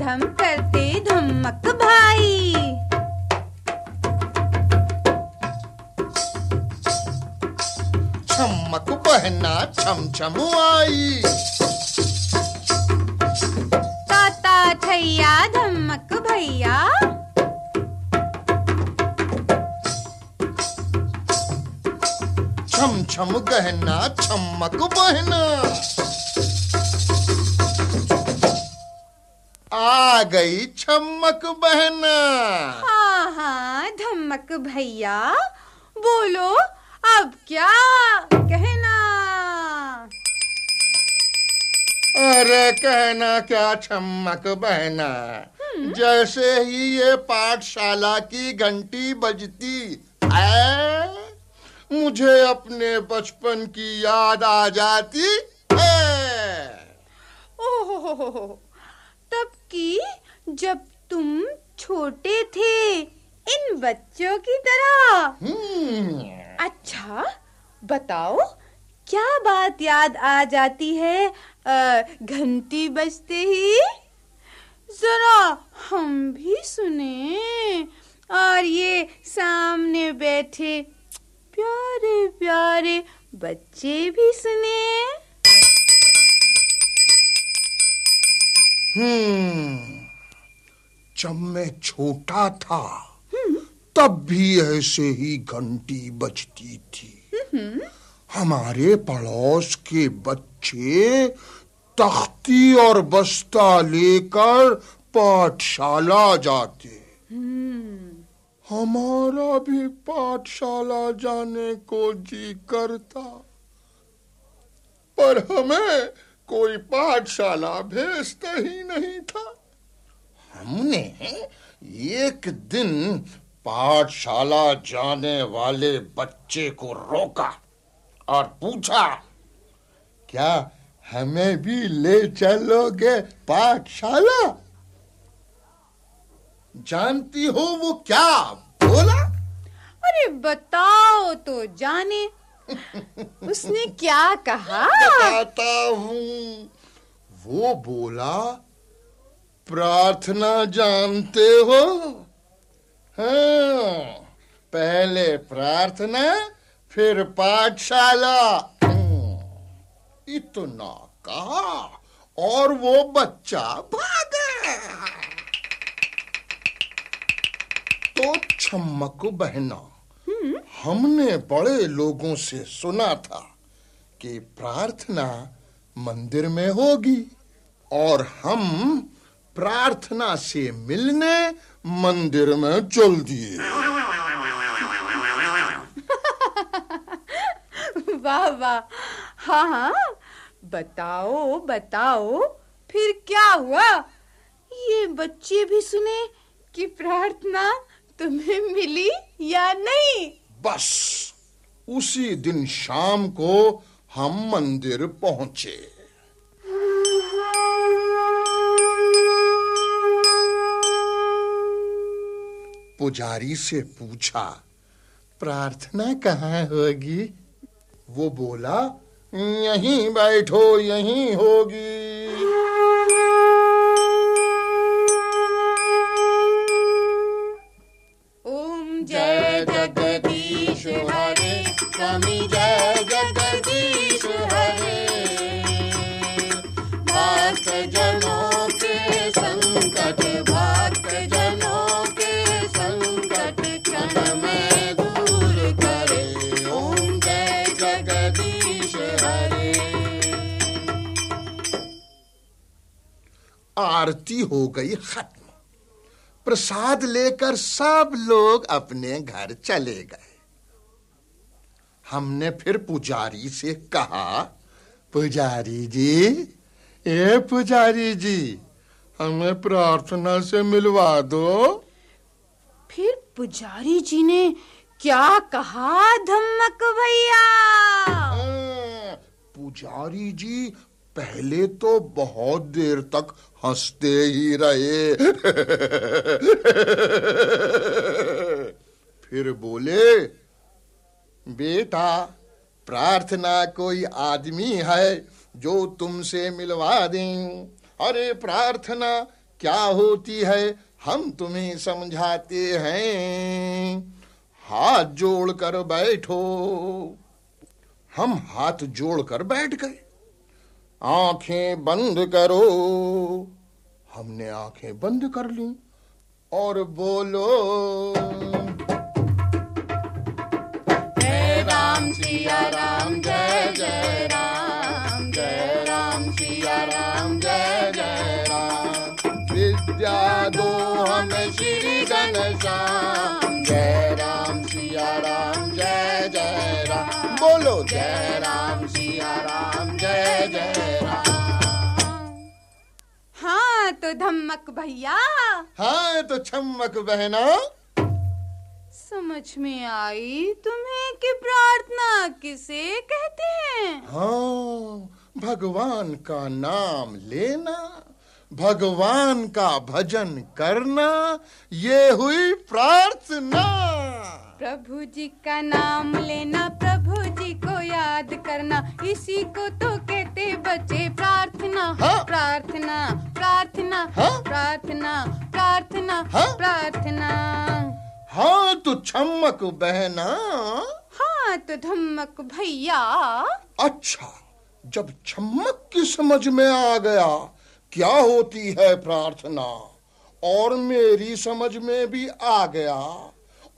धम करते धमक भाई। छमक बहना छम छम आई ताता थैया धमक भैया। छम छम गहना छमक बहना आ गई छमक बहना। हाँ हाँ धमक भैया बोलो अब क्या कहना? अरे कहना क्या छमक बहना? जैसे ही ये पाठशाला की घंटी बजती है मुझे अपने बचपन की याद आ जाती है। ओहो की जब तुम छोटे थे इन बच्चों की तरह। हम्म, अच्छा बताओ क्या बात याद आ जाती है घंटी बजते ही? जरा हम भी सुने। और ये सामने बैठे प्यारे प्यारे बच्चे भी सुने। हम्म। जब मैं छोटा था, तब भी ऐसे ही घंटी बजती थी। हमारे पड़ोस के बच्चे तख्ती और बस्ता लेकर पाठशाला जाते। हमारा भी पाठशाला जाने को जी करता। पर हमें कोई पाठशाला भेजता ही नहीं था। हमने एक दिन पाठशाला जाने वाले बच्चे को रोका और पूछा, क्या हमें भी ले चलोगे पाठशाला? जानती हो वो क्या? बोला, अरे बताओ तो जाने। उसने क्या कहा? बताता हूँ। वो बोला, प्रार्थना जानते हो? हाँ पहले प्रार्थना, फिर पाठशाला। इतना कहा, और वो बच्चा भागा। तो छमक बहना। हमने बड़े लोगों से सुना था कि प्रार्थना मंदिर में होगी और हम प्रार्थना से मिलने मंदिर में चल दिए। वाह वाह। हाँ हाँ। बताओ बताओ, फिर क्या हुआ? ये बच्चे भी सुने कि प्रार्थना तुम्हें मिली या नहीं? बस उसी दिन शाम को हम मंदिर पहुँचे। पुजारी से पूछा, प्रार्थना कहाँ होगी? वो बोला, यहीं बैठो, यहीं होगी। ओम जय हरे स्वामी जय जगदीश हरे। भक्त जनों के संकट भक्त जनों के संकट क्षण में दूर करे। ओम जय जगदीश हरे। आरती हो गई खत्म। प्रसाद लेकर सब लोग अपने घर चले गए। हमने फिर पुजारी से कहा पुजारी जी ए पुजारी जी हमें प्रार्थना से मिलवा दो। फिर पुजारी जी ने क्या कहा धमक भैया? हाँ, पुजारी जी पहले तो बहुत देर तक हँसते ही रहे। फिर बोले बेटा, प्रार्थना कोई आदमी है जो तुमसे मिलवा दें। अरे प्रार्थना, क्या होती है? हम तुम्हें समझाते हैं। हाथ जोड़कर बैठो। हम हाथ जोड़कर बैठ गए। आँखें बंद करो। हमने आँखें बंद कर ली और बोलो। राम सिया राम जय जय राम जय राम सिया राम जय जय राम। विद्या दो हमें श्री घनश्याम जय राम सिया राम जय जय राम। बोलो। जय राम सिया राम जय जय राम। हाँ तो धमक भैया। हाँ तो छम्मक बहना। समझ में आई तुम्हें कि प्रार्थना किसे कहते हैं हाँ भगवान का नाम लेना भगवान का भजन करना ये हुई प्रार्थना प्रभु जी का नाम लेना प्रभु जी को याद करना इसी को तो कहते बच्चे प्रार्थना हाँ। प्रार्थना प्रार्थना हाँ। प्रार्थना प्रार्थना हाँ। प्रार्थना हाँ तो छम्मक बहना। हाँ तो धमक भैया। अच्छा जब छम्मक की समझ में आ गया क्या होती है प्रार्थना? और मेरी समझ में भी आ गया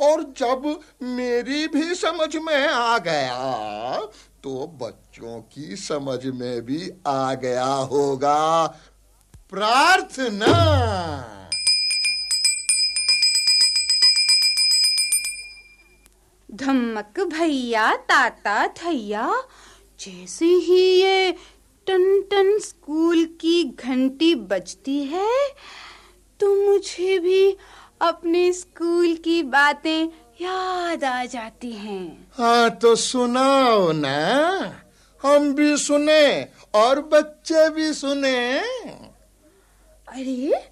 और जब मेरी भी समझ में आ गया तो बच्चों की समझ में भी आ गया होगा प्रार्थना। धमक भैया ताता थैया। जैसे ही ये टन टन स्कूल की घंटी बजती है तो मुझे भी अपने स्कूल की बातें याद आ जाती हैं। हाँ तो सुनाओ ना। हम भी सुने और बच्चे भी सुने। अरे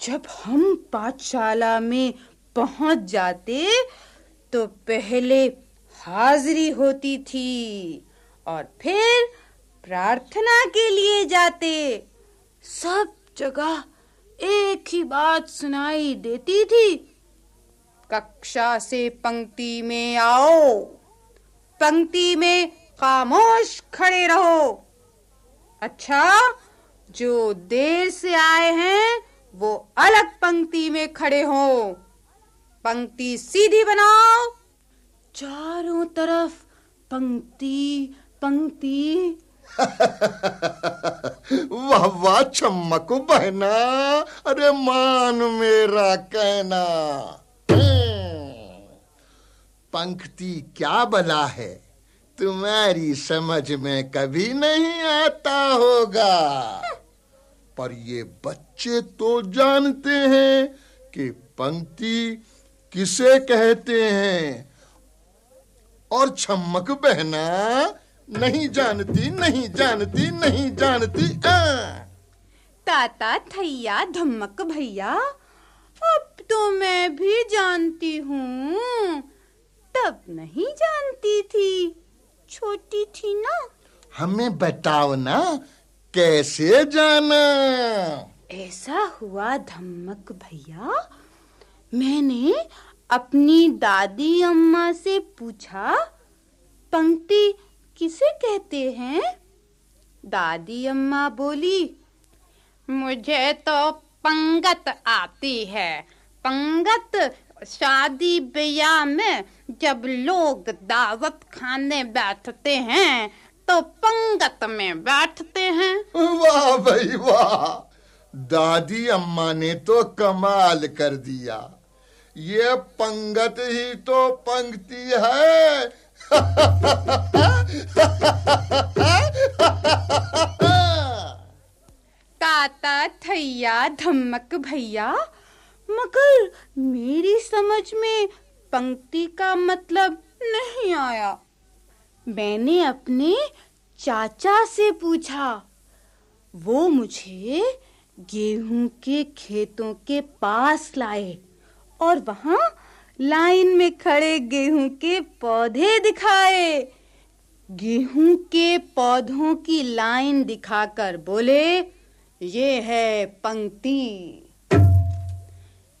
जब हम पाठशाला में पहुँच जाते तो पहले हाजिरी होती थी और फिर प्रार्थना के लिए जाते। सब जगह एक ही बात सुनाई देती थी, कक्षा से पंक्ति में आओ, पंक्ति में खामोश खड़े रहो। अच्छा जो देर से आए हैं, वो अलग पंक्ति में खड़े हो। पंक्ति सीधी बनाओ। चारों तरफ़ पंक्ति पंक्ति। वाह वाह चमक बहना। अरे मान मेरा कहना। हम्म, पंक्ति क्या बला है? तुम्हारी समझ में कभी नहीं आता होगा। पर ये बच्चे तो जानते हैं कि पंक्ति किसे कहते हैं? और छमक बहना नहीं जानती नहीं जानती नहीं जानती आ। ताता थैया धमक भैया अब तो मैं भी जानती हूँ। तब नहीं जानती थी। छोटी थी ना। हमें बताओ ना कैसे जाना? ऐसा हुआ धमक भैया मैंने अपनी दादी अम्मा से पूछा, पंक्ति किसे कहते हैं? दादी अम्मा बोली, मुझे तो पंगत आती है। पंगत शादी ब्याह में जब लोग दावत खाने बैठते हैं तो पंगत में बैठते हैं। वाह भाई वाह, दादी अम्मा ने तो कमाल कर दिया। ये पंगत ही तो पंक्ति है। ताता थैया धमक भैया, मगर मेरी समझ में पंक्ति का मतलब नहीं आया। मैंने अपने चाचा से पूछा, वो मुझे गेहूँ के खेतों के पास लाए। और वहाँ लाइन में खड़े गेहूँ के पौधे दिखाए। गेहूँ के पौधों की लाइन दिखाकर बोले, ये है पंक्ति।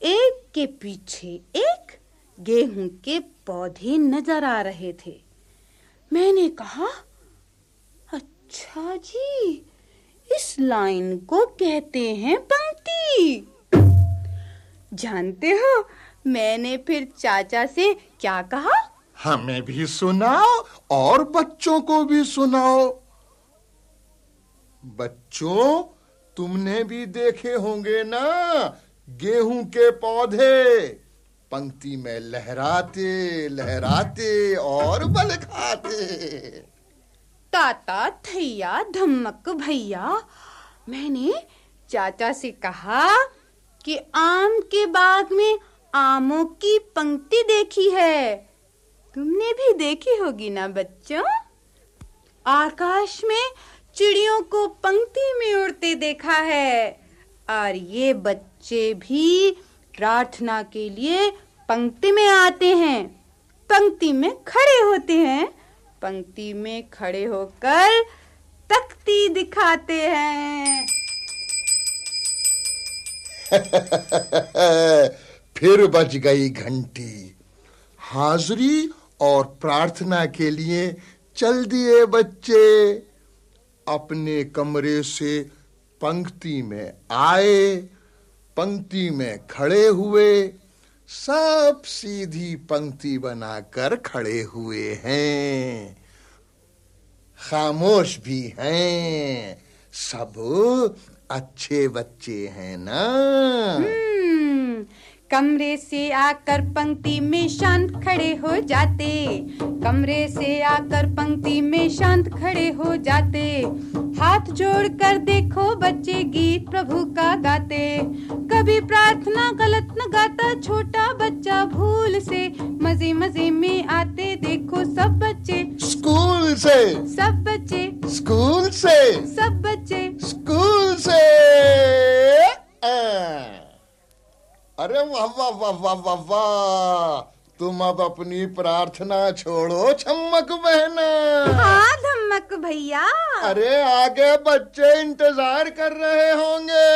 एक के पीछे एक गेहूँ के पौधे नज़र आ रहे थे। मैंने कहा अच्छा जी, इस लाइन को कहते हैं पंक्ति। जानते हो? मैंने फिर चाचा से क्या कहा? हमें भी सुनाओ और बच्चों को भी सुनाओ। बच्चों तुमने भी देखे होंगे ना गेहूँ के पौधे। पंक्ति में लहराते लहराते और बल खाते ताता थैया धमक भैया मैंने चाचा से कहा कि आम के बाग में आमों की पंक्ति देखी है। तुमने भी देखी होगी ना बच्चों? आकाश में चिड़ियों को पंक्ति में उड़ते देखा है। और ये बच्चे भी प्रार्थना के लिए पंक्ति में आते हैं। पंक्ति में खड़े होते हैं। पंक्ति में खड़े होकर तख्ती दिखाते हैं। फिर बज गई घंटी। हाजिरी और प्रार्थना के लिए चल दिए बच्चे। अपने कमरे से पंक्ति में आए, पंक्ति में खड़े हुए। सब सीधी पंक्ति बनाकर खड़े हुए हैं। खामोश भी हैं। सब अच्छे बच्चे हैं ना। हम्म, कमरे से आकर पंक्ति में शांत खड़े हो जाते। कमरे से आकर पंक्ति में शांत खड़े हो जाते। हाथ जोड़ कर देखो बच्चे गीत प्रभु का गाते। कभी प्रार्थना गलत न गाता छोटा बच्चा भूल से। मज़े मज़े में आते देखो सब बच्चे। स्कूल से। सब बच्चे। स्कूल से। सब बच्चे। स्कूल से। आ। अरे वाह वाह वाह वाह वाह वाह। तुम अब अपनी प्रार्थना छोड़ो छम्मक बहना। हाँ धमक भैया। अरे आगे बच्चे इंतज़ार कर रहे होंगे।